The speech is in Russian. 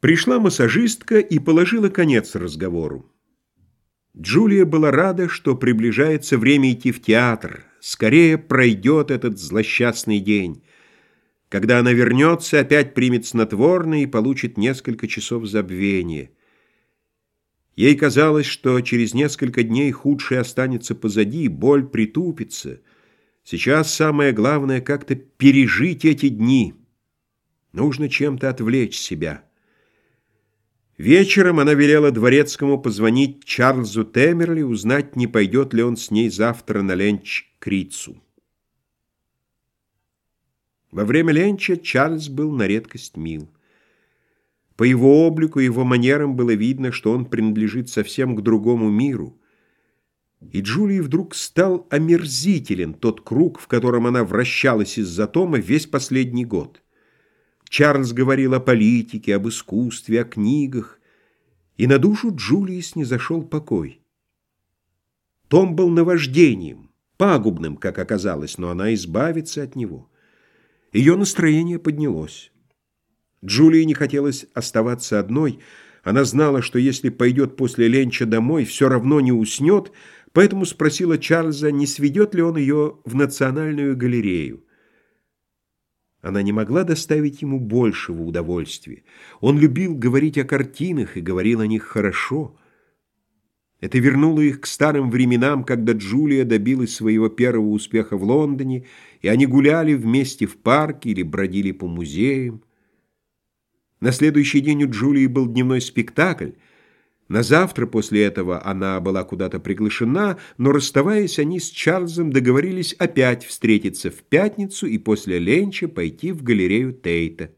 Пришла массажистка и положила конец разговору. Джулия была рада, что приближается время идти в театр. Скорее пройдет этот злосчастный день. Когда она вернется, опять примет снотворное и получит несколько часов забвения. Ей казалось, что через несколько дней худшее останется позади, боль притупится. Сейчас самое главное — как-то пережить эти дни. Нужно чем-то отвлечь себя. Вечером она велела дворецкому позвонить Чарльзу Темерли, узнать, не пойдет ли он с ней завтра на ленч к Рицу. Во время ленча Чарльз был на редкость мил. По его облику и его манерам было видно, что он принадлежит совсем к другому миру. И Джулии вдруг стал омерзителен тот круг, в котором она вращалась из-за Тома весь последний год. Чарльз говорил о политике, об искусстве, о книгах, и на душу Джулии снизошел покой. Том был наваждением, пагубным, как оказалось, но она избавится от него. Ее настроение поднялось. Джулии не хотелось оставаться одной. Она знала, что если пойдет после ленча домой, все равно не уснет, поэтому спросила Чарльза, не сведет ли он ее в Национальную галерею. Она не могла доставить ему большего удовольствия. Он любил говорить о картинах и говорил о них хорошо. Это вернуло их к старым временам, когда Джулия добилась своего первого успеха в Лондоне, и они гуляли вместе в парке или бродили по музеям. На следующий день у Джулии был дневной спектакль, на завтра после этого она была куда-то приглашена, но, расставаясь, они с Чарльзом договорились опять встретиться в пятницу и после ленча пойти в галерею Тейта.